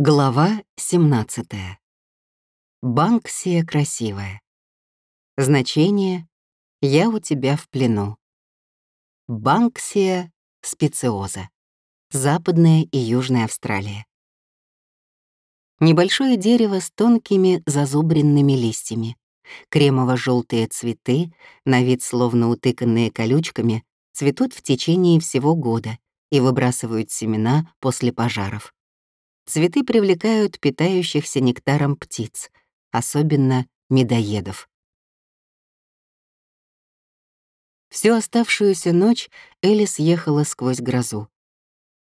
Глава 17. Банксия красивая. Значение «Я у тебя в плену». Банксия специоза. Западная и Южная Австралия. Небольшое дерево с тонкими зазубренными листьями. кремово желтые цветы, на вид словно утыканные колючками, цветут в течение всего года и выбрасывают семена после пожаров. Цветы привлекают питающихся нектаром птиц, особенно медоедов. Всю оставшуюся ночь Элис ехала сквозь грозу.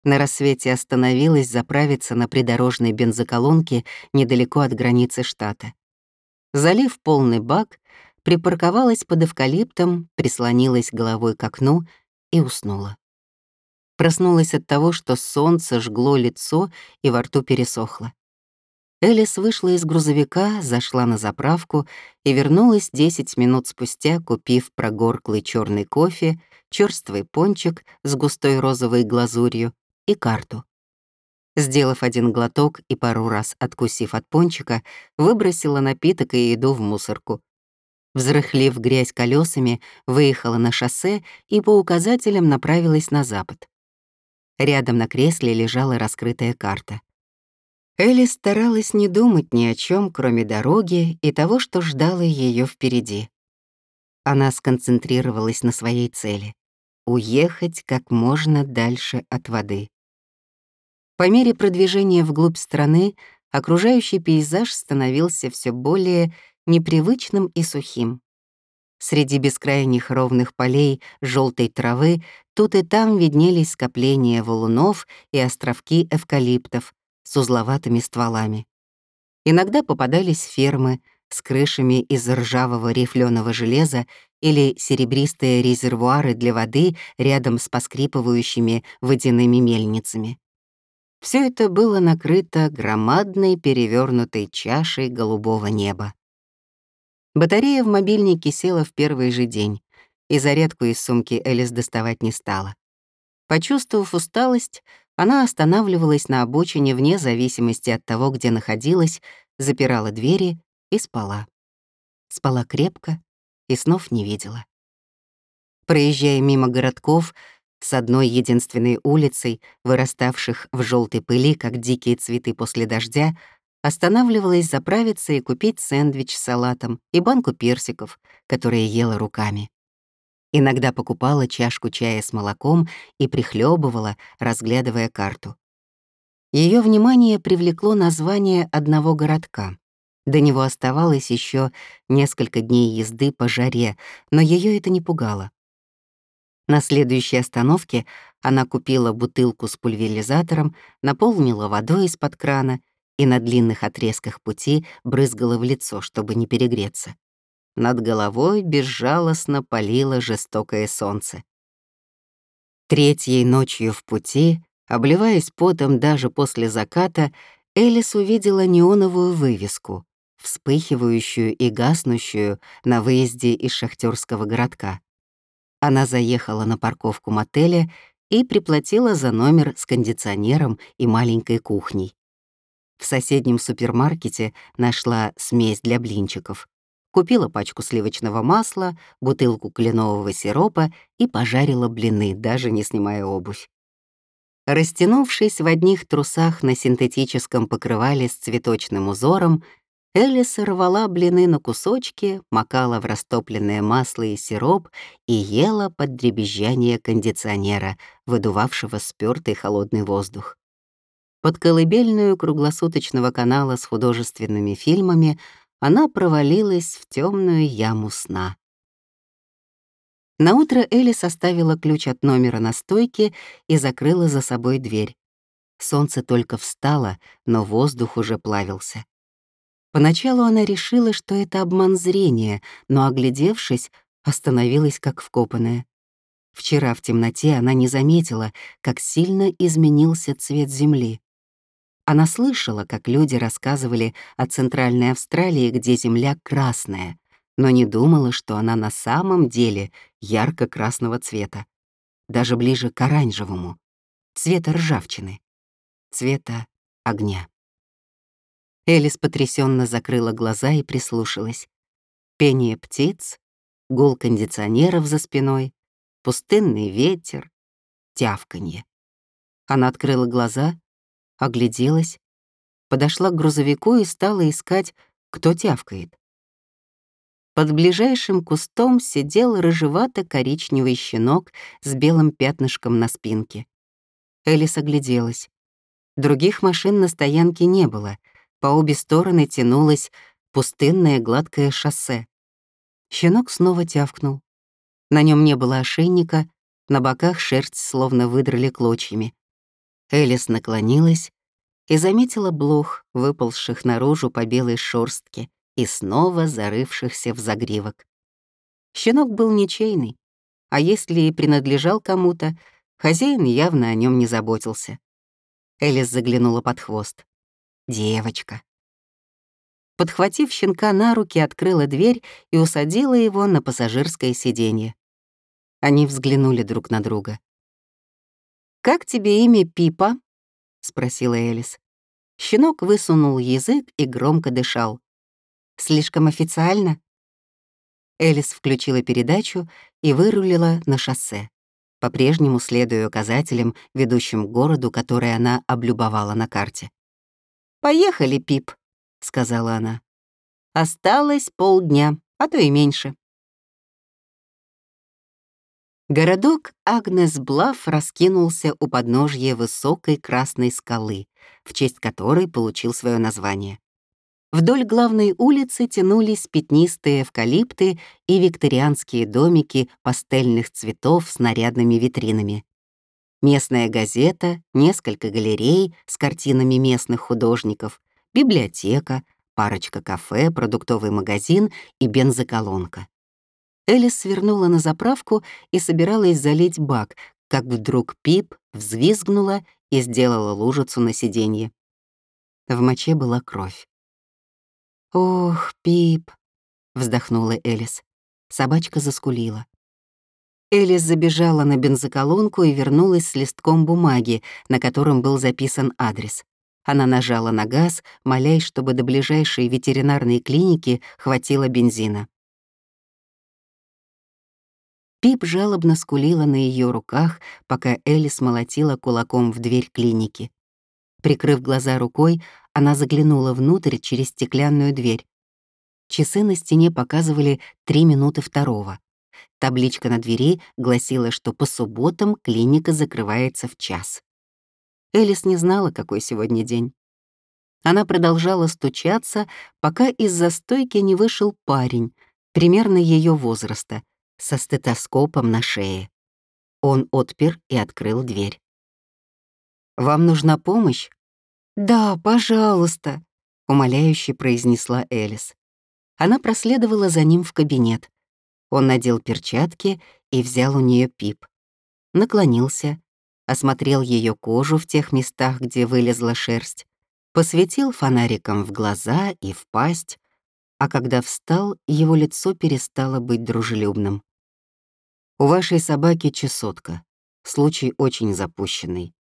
На рассвете остановилась заправиться на придорожной бензоколонке недалеко от границы штата. Залив полный бак, припарковалась под эвкалиптом, прислонилась головой к окну и уснула. Проснулась от того, что солнце жгло лицо и во рту пересохло. Элис вышла из грузовика, зашла на заправку и вернулась 10 минут спустя, купив прогорклый черный кофе, черствый пончик с густой розовой глазурью и карту. Сделав один глоток и пару раз откусив от пончика, выбросила напиток и еду в мусорку. Взрыхлив грязь колесами, выехала на шоссе и по указателям направилась на запад. Рядом на кресле лежала раскрытая карта. Элли старалась не думать ни о чем, кроме дороги и того, что ждало ее впереди. Она сконцентрировалась на своей цели — уехать как можно дальше от воды. По мере продвижения вглубь страны окружающий пейзаж становился все более непривычным и сухим. Среди бескрайних ровных полей желтой травы тут и там виднелись скопления валунов и островки эвкалиптов с узловатыми стволами. Иногда попадались фермы с крышами из ржавого рифленого железа или серебристые резервуары для воды рядом с поскрипывающими водяными мельницами. Все это было накрыто громадной перевернутой чашей голубого неба. Батарея в мобильнике села в первый же день, и зарядку из сумки Элис доставать не стала. Почувствовав усталость, она останавливалась на обочине вне зависимости от того, где находилась, запирала двери и спала. Спала крепко и снов не видела. Проезжая мимо городков, с одной единственной улицей, выраставших в желтой пыли, как дикие цветы после дождя, Останавливалась заправиться и купить сэндвич с салатом и банку персиков, которые ела руками. Иногда покупала чашку чая с молоком и прихлебывала, разглядывая карту. Ее внимание привлекло название одного городка. До него оставалось еще несколько дней езды по жаре, но ее это не пугало. На следующей остановке она купила бутылку с пульверизатором, наполнила водой из-под крана и на длинных отрезках пути брызгала в лицо, чтобы не перегреться. Над головой безжалостно палило жестокое солнце. Третьей ночью в пути, обливаясь потом даже после заката, Элис увидела неоновую вывеску, вспыхивающую и гаснущую на выезде из шахтерского городка. Она заехала на парковку мотеля и приплатила за номер с кондиционером и маленькой кухней. В соседнем супермаркете нашла смесь для блинчиков. Купила пачку сливочного масла, бутылку кленового сиропа и пожарила блины, даже не снимая обувь. Растянувшись в одних трусах на синтетическом покрывале с цветочным узором, Элис рвала блины на кусочки, макала в растопленное масло и сироп и ела под дребезжание кондиционера, выдувавшего спёртый холодный воздух. Под колыбельную круглосуточного канала с художественными фильмами она провалилась в темную яму сна. Наутро Элли составила ключ от номера на стойке и закрыла за собой дверь. Солнце только встало, но воздух уже плавился. Поначалу она решила, что это обман зрения, но, оглядевшись, остановилась как вкопанная. Вчера в темноте она не заметила, как сильно изменился цвет земли. Она слышала, как люди рассказывали о Центральной Австралии, где земля красная, но не думала, что она на самом деле ярко-красного цвета, даже ближе к оранжевому, цвета ржавчины, цвета огня. Элис потрясенно закрыла глаза и прислушалась. Пение птиц, гул кондиционеров за спиной, пустынный ветер, тявканье. Она открыла глаза, огляделась, подошла к грузовику и стала искать, кто тявкает. Под ближайшим кустом сидел рыжевато-коричневый щенок с белым пятнышком на спинке. Элис огляделась. Других машин на стоянке не было. По обе стороны тянулось пустынное гладкое шоссе. Щенок снова тявкнул. На нем не было ошейника, на боках шерсть словно выдрали клочьями. Элис наклонилась и заметила блох, выползших наружу по белой шорстке и снова зарывшихся в загривок. Щенок был ничейный, а если и принадлежал кому-то, хозяин явно о нем не заботился. Элис заглянула под хвост. Девочка. Подхватив щенка на руки, открыла дверь и усадила его на пассажирское сиденье. Они взглянули друг на друга. «Как тебе имя Пипа?» — спросила Элис. Щенок высунул язык и громко дышал. «Слишком официально?» Элис включила передачу и вырулила на шоссе по-прежнему следуя указателям, ведущим к городу, который она облюбовала на карте. «Поехали, Пип», — сказала она. «Осталось полдня, а то и меньше». Городок Агнес-Блаф раскинулся у подножья высокой красной скалы, в честь которой получил свое название. Вдоль главной улицы тянулись пятнистые эвкалипты и викторианские домики пастельных цветов с нарядными витринами. Местная газета, несколько галерей с картинами местных художников, библиотека, парочка кафе, продуктовый магазин и бензоколонка. Элис свернула на заправку и собиралась залить бак, как вдруг Пип взвизгнула и сделала лужицу на сиденье. В моче была кровь. «Ох, Пип!» — вздохнула Элис. Собачка заскулила. Элис забежала на бензоколонку и вернулась с листком бумаги, на котором был записан адрес. Она нажала на газ, молясь, чтобы до ближайшей ветеринарной клиники хватило бензина. Пип жалобно скулила на ее руках, пока Элис молотила кулаком в дверь клиники. Прикрыв глаза рукой, она заглянула внутрь через стеклянную дверь. Часы на стене показывали три минуты второго. Табличка на двери гласила, что по субботам клиника закрывается в час. Элис не знала, какой сегодня день. Она продолжала стучаться, пока из-за стойки не вышел парень, примерно ее возраста, со стетоскопом на шее. Он отпер и открыл дверь. «Вам нужна помощь?» «Да, пожалуйста», — умоляюще произнесла Элис. Она проследовала за ним в кабинет. Он надел перчатки и взял у нее пип. Наклонился, осмотрел ее кожу в тех местах, где вылезла шерсть, посветил фонариком в глаза и в пасть, а когда встал, его лицо перестало быть дружелюбным. «У вашей собаки чесотка. Случай очень запущенный.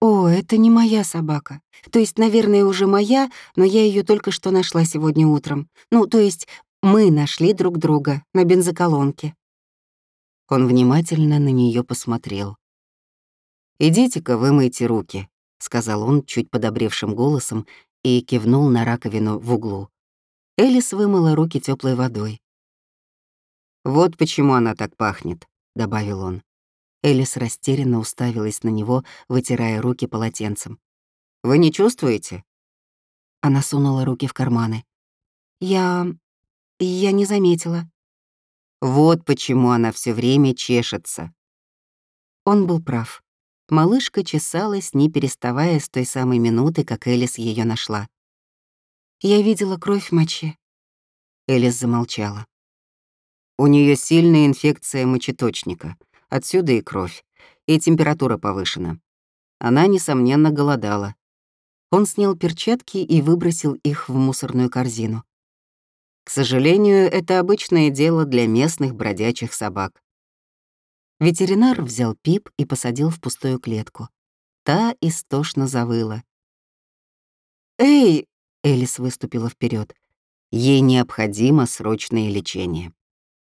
«О, это не моя собака. То есть, наверное, уже моя, но я ее только что нашла сегодня утром. Ну, то есть, мы нашли друг друга на бензоколонке». Он внимательно на нее посмотрел. «Идите-ка, вымойте руки», — сказал он чуть подобревшим голосом и кивнул на раковину в углу. Элис вымыла руки теплой водой. «Вот почему она так пахнет», — добавил он. Элис растерянно уставилась на него, вытирая руки полотенцем. «Вы не чувствуете?» Она сунула руки в карманы. «Я... я не заметила». Вот почему она все время чешется. Он был прав. Малышка чесалась, не переставая с той самой минуты, как Элис ее нашла. «Я видела кровь в моче». Элис замолчала. У нее сильная инфекция мочеточника. Отсюда и кровь. И температура повышена. Она, несомненно, голодала. Он снял перчатки и выбросил их в мусорную корзину. К сожалению, это обычное дело для местных бродячих собак. Ветеринар взял Пип и посадил в пустую клетку. Та истошно завыла. «Эй!» — Элис выступила вперед. Ей необходимо срочное лечение,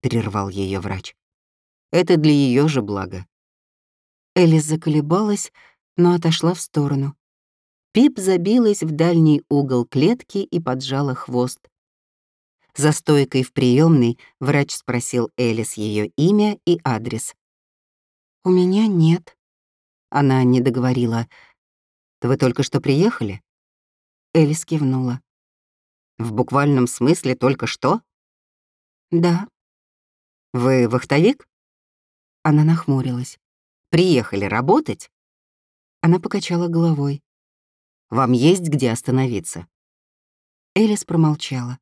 прервал ее врач. Это для ее же блага. Элис заколебалась, но отошла в сторону. Пип забилась в дальний угол клетки и поджала хвост. За стойкой в приемной врач спросил Элис ее имя и адрес. «У меня нет». Она не договорила. «Вы только что приехали?» Элис кивнула. «В буквальном смысле только что?» «Да». «Вы вахтовик?» Она нахмурилась. «Приехали работать?» Она покачала головой. «Вам есть где остановиться?» Элис промолчала.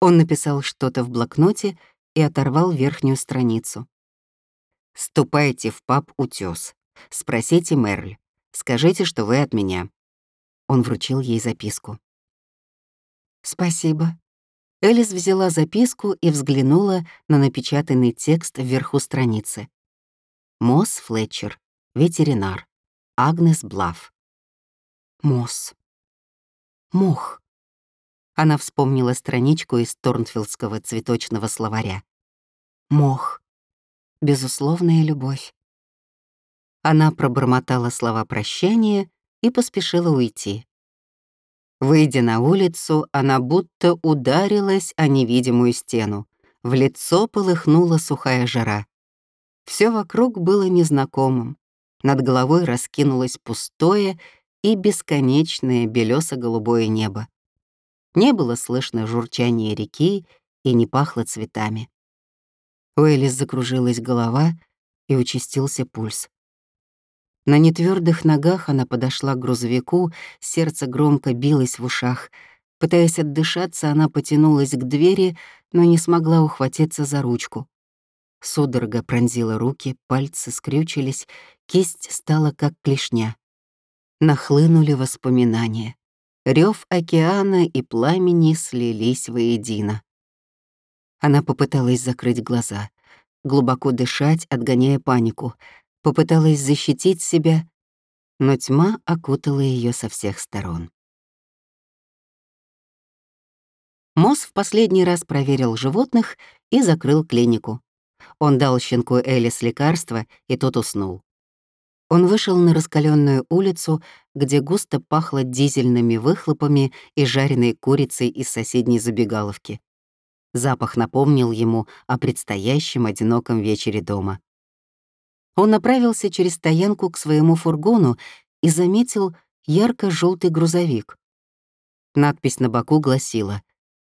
Он написал что-то в блокноте и оторвал верхнюю страницу. «Ступайте в паб «Утёс». Спросите Мерль. Скажите, что вы от меня. Он вручил ей записку. «Спасибо». Элис взяла записку и взглянула на напечатанный текст вверху страницы. Мосс Флетчер, ветеринар. Агнес Блав. Мосс. Мох. Она вспомнила страничку из Торнфилдского цветочного словаря. Мох. Безусловная любовь. Она пробормотала слова прощания и поспешила уйти. Выйдя на улицу, она будто ударилась о невидимую стену. В лицо полыхнула сухая жара. Все вокруг было незнакомым. Над головой раскинулось пустое и бесконечное белесо-голубое небо. Не было слышно журчания реки и не пахло цветами. У Элис закружилась голова и участился пульс. На нетвердых ногах она подошла к грузовику, сердце громко билось в ушах. Пытаясь отдышаться, она потянулась к двери, но не смогла ухватиться за ручку. Судорога пронзила руки, пальцы скрючились, кисть стала как клешня. Нахлынули воспоминания. Рев океана и пламени слились воедино. Она попыталась закрыть глаза, глубоко дышать, отгоняя панику — попыталась защитить себя, но тьма окутала ее со всех сторон. Мосс в последний раз проверил животных и закрыл клинику. Он дал щенку Элис лекарство, и тот уснул. Он вышел на раскаленную улицу, где густо пахло дизельными выхлопами и жареной курицей из соседней забегаловки. Запах напомнил ему о предстоящем одиноком вечере дома. Он направился через стоянку к своему фургону и заметил ярко желтый грузовик. Надпись на боку гласила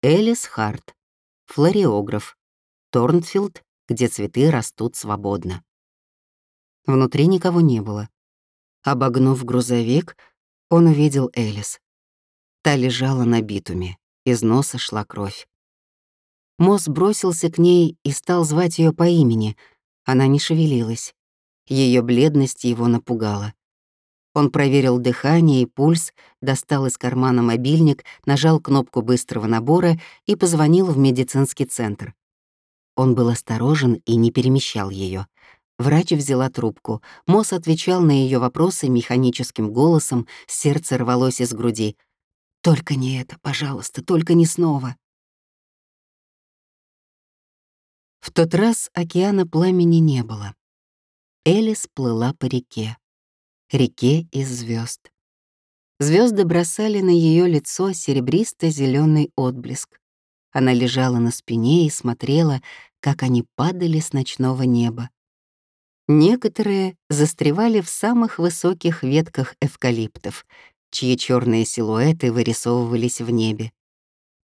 «Элис Харт, флориограф, Торнфилд, где цветы растут свободно». Внутри никого не было. Обогнув грузовик, он увидел Элис. Та лежала на битуме, из носа шла кровь. Мосс бросился к ней и стал звать ее по имени. Она не шевелилась. Ее бледность его напугала. Он проверил дыхание и пульс, достал из кармана мобильник, нажал кнопку быстрого набора и позвонил в медицинский центр. Он был осторожен и не перемещал ее. Врач взяла трубку. Мосс отвечал на ее вопросы механическим голосом, сердце рвалось из груди. «Только не это, пожалуйста, только не снова». В тот раз океана пламени не было. Элис плыла по реке. Реке из звезд. Звезды бросали на ее лицо серебристо-зеленый отблеск. Она лежала на спине и смотрела, как они падали с ночного неба. Некоторые застревали в самых высоких ветках эвкалиптов, чьи черные силуэты вырисовывались в небе.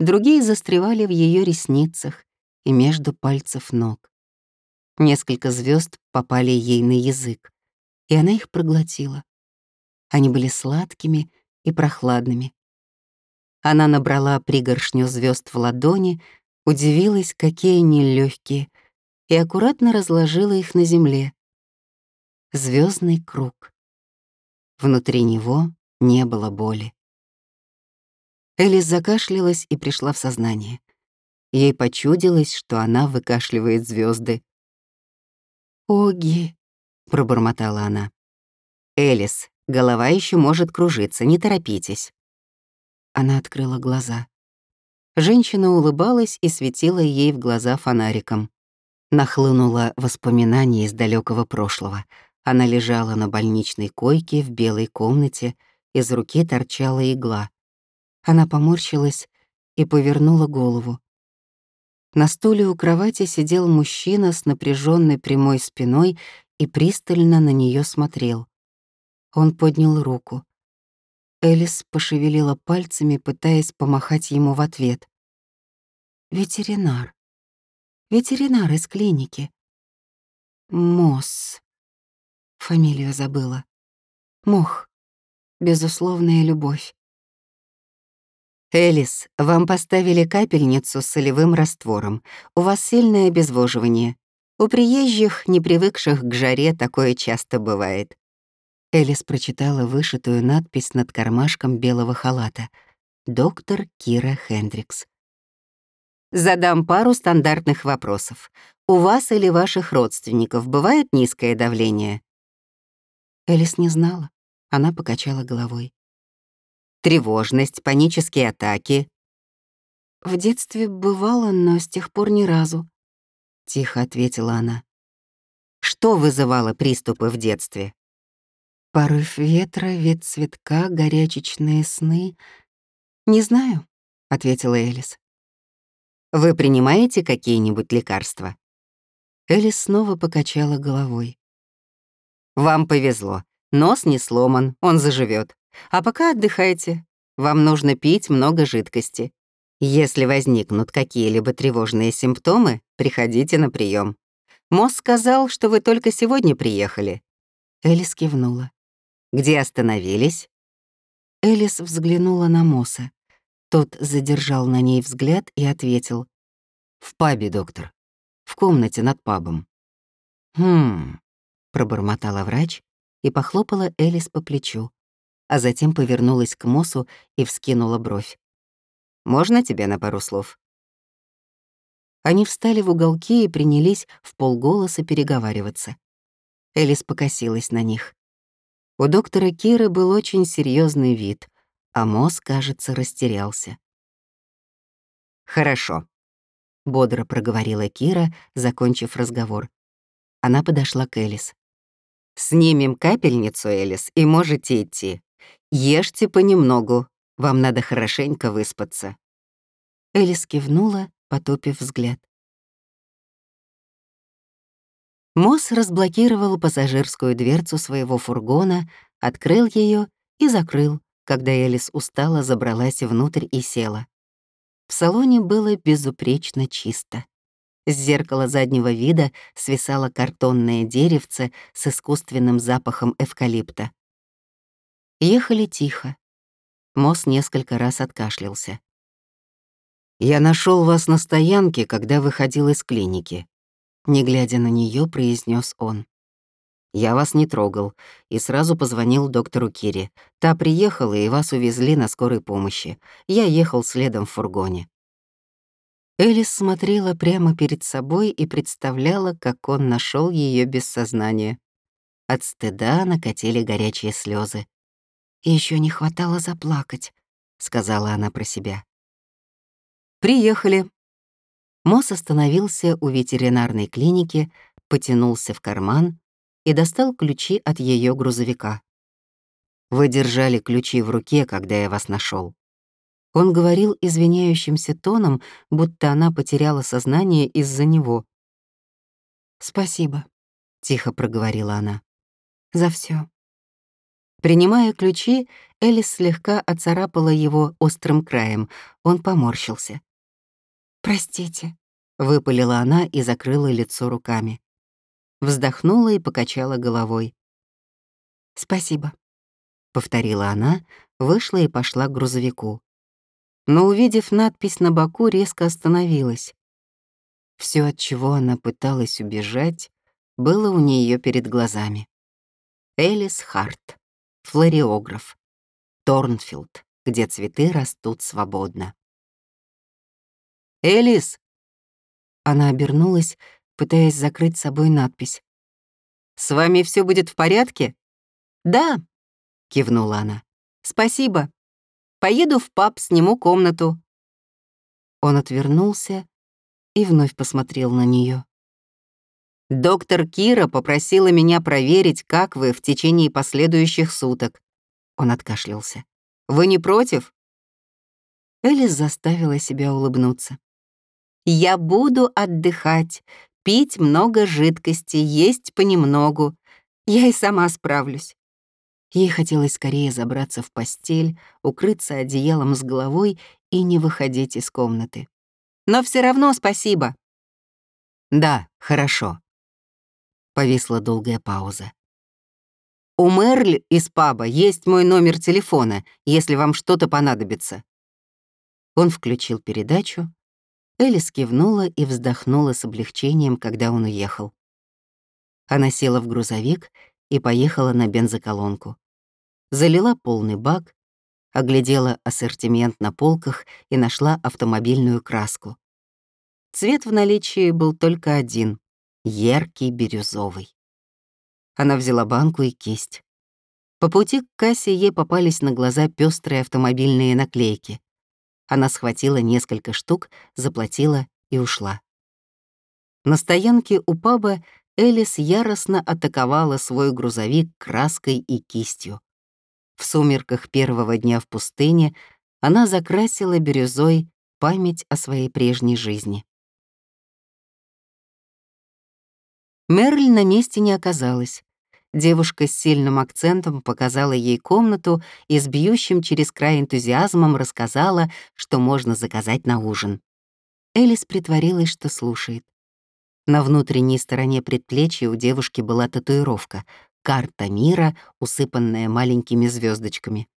Другие застревали в ее ресницах и между пальцев ног. Несколько звезд попали ей на язык, и она их проглотила. Они были сладкими и прохладными. Она набрала пригоршню звезд в ладони, удивилась, какие они легкие, и аккуратно разложила их на земле. Звездный круг. Внутри него не было боли. Элис закашлялась и пришла в сознание. Ей почудилось, что она выкашливает звезды. «Оги», — пробормотала она. «Элис, голова еще может кружиться, не торопитесь». Она открыла глаза. Женщина улыбалась и светила ей в глаза фонариком. Нахлынуло воспоминание из далекого прошлого. Она лежала на больничной койке в белой комнате, из руки торчала игла. Она поморщилась и повернула голову. На стуле у кровати сидел мужчина с напряженной прямой спиной и пристально на нее смотрел. Он поднял руку. Элис пошевелила пальцами, пытаясь помахать ему в ответ. «Ветеринар. Ветеринар из клиники. Мосс. Фамилию забыла. Мох. Безусловная любовь. «Элис, вам поставили капельницу с солевым раствором. У вас сильное обезвоживание. У приезжих, не привыкших к жаре, такое часто бывает. Элис прочитала вышитую надпись над кармашком белого халата. «Доктор Кира Хендрикс». «Задам пару стандартных вопросов. У вас или ваших родственников бывает низкое давление?» Элис не знала. Она покачала головой. «Тревожность, панические атаки?» «В детстве бывало, но с тех пор ни разу», — тихо ответила она. «Что вызывало приступы в детстве?» Порыв ветра, вид цветка, горячечные сны. «Не знаю», — ответила Элис. «Вы принимаете какие-нибудь лекарства?» Элис снова покачала головой. «Вам повезло. Нос не сломан, он заживет. А пока отдыхайте. Вам нужно пить много жидкости. Если возникнут какие-либо тревожные симптомы, приходите на прием. Мосс сказал, что вы только сегодня приехали». Элис кивнула. Где остановились?» Элис взглянула на Мосса. Тот задержал на ней взгляд и ответил. «В пабе, доктор. В комнате над пабом». «Хм...» — пробормотала врач и похлопала Элис по плечу, а затем повернулась к Моссу и вскинула бровь. «Можно тебе на пару слов?» Они встали в уголки и принялись в полголоса переговариваться. Элис покосилась на них. У доктора Киры был очень серьезный вид, а Мосс, кажется, растерялся. «Хорошо», — бодро проговорила Кира, закончив разговор. Она подошла к Элис. «Снимем капельницу, Элис, и можете идти. Ешьте понемногу, вам надо хорошенько выспаться». Элис кивнула, потупив взгляд. Мосс разблокировал пассажирскую дверцу своего фургона, открыл ее и закрыл, когда Элис устала забралась внутрь и села. В салоне было безупречно чисто. С зеркала заднего вида свисало картонное деревце с искусственным запахом эвкалипта. Ехали тихо. Мосс несколько раз откашлялся. «Я нашел вас на стоянке, когда выходил из клиники», не глядя на нее, произнес он. «Я вас не трогал и сразу позвонил доктору Кире. Та приехала, и вас увезли на скорой помощи. Я ехал следом в фургоне». Элис смотрела прямо перед собой и представляла, как он нашел ее без сознания. От стыда накатили горячие слезы. Еще не хватало заплакать», — сказала она про себя. «Приехали», Мосс остановился у ветеринарной клиники, потянулся в карман и достал ключи от ее грузовика. «Вы держали ключи в руке, когда я вас нашел. Он говорил извиняющимся тоном, будто она потеряла сознание из-за него. «Спасибо», — тихо проговорила она. «За все. Принимая ключи, Элис слегка оцарапала его острым краем. Он поморщился. «Простите», — выпалила она и закрыла лицо руками. Вздохнула и покачала головой. «Спасибо», — повторила она, вышла и пошла к грузовику. Но, увидев надпись на боку, резко остановилась. Все, от чего она пыталась убежать, было у нее перед глазами. Элис Харт, флориограф, Торнфилд, где цветы растут свободно. «Элис!» Она обернулась, пытаясь закрыть собой надпись. «С вами все будет в порядке?» «Да», — кивнула она. «Спасибо. Поеду в паб, сниму комнату». Он отвернулся и вновь посмотрел на нее. «Доктор Кира попросила меня проверить, как вы в течение последующих суток». Он откашлялся. «Вы не против?» Элис заставила себя улыбнуться. «Я буду отдыхать, пить много жидкости, есть понемногу. Я и сама справлюсь». Ей хотелось скорее забраться в постель, укрыться одеялом с головой и не выходить из комнаты. «Но все равно спасибо». «Да, хорошо». Повисла долгая пауза. «У Мерль из паба есть мой номер телефона, если вам что-то понадобится». Он включил передачу. Элис кивнула и вздохнула с облегчением, когда он уехал. Она села в грузовик и поехала на бензоколонку. Залила полный бак, оглядела ассортимент на полках и нашла автомобильную краску. Цвет в наличии был только один — яркий бирюзовый. Она взяла банку и кисть. По пути к кассе ей попались на глаза пестрые автомобильные наклейки. Она схватила несколько штук, заплатила и ушла. На стоянке у паба Элис яростно атаковала свой грузовик краской и кистью. В сумерках первого дня в пустыне она закрасила бирюзой память о своей прежней жизни. Мерль на месте не оказалась. Девушка с сильным акцентом показала ей комнату и с бьющим через край энтузиазмом рассказала, что можно заказать на ужин. Элис притворилась, что слушает. На внутренней стороне предплечья у девушки была татуировка — карта мира, усыпанная маленькими звездочками.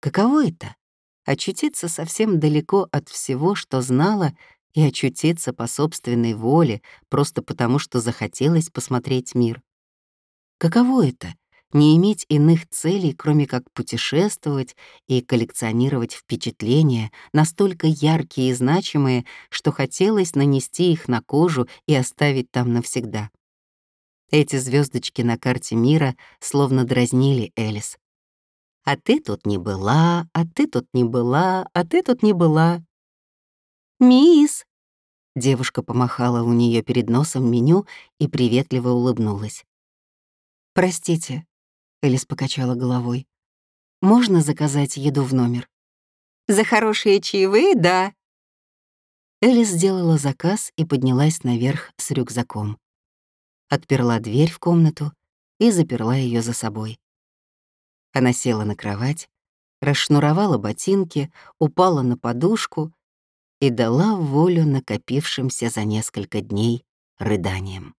Каково это — очутиться совсем далеко от всего, что знала, и очутиться по собственной воле, просто потому что захотелось посмотреть мир? Каково это — не иметь иных целей, кроме как путешествовать и коллекционировать впечатления, настолько яркие и значимые, что хотелось нанести их на кожу и оставить там навсегда. Эти звездочки на карте мира словно дразнили Элис. «А ты тут не была, а ты тут не была, а ты тут не была». «Мисс!» Девушка помахала у нее перед носом меню и приветливо улыбнулась. «Простите», — Элис покачала головой. «Можно заказать еду в номер?» «За хорошие чаевые, да». Элис сделала заказ и поднялась наверх с рюкзаком. Отперла дверь в комнату и заперла ее за собой. Она села на кровать, расшнуровала ботинки, упала на подушку и дала волю накопившимся за несколько дней рыданиям.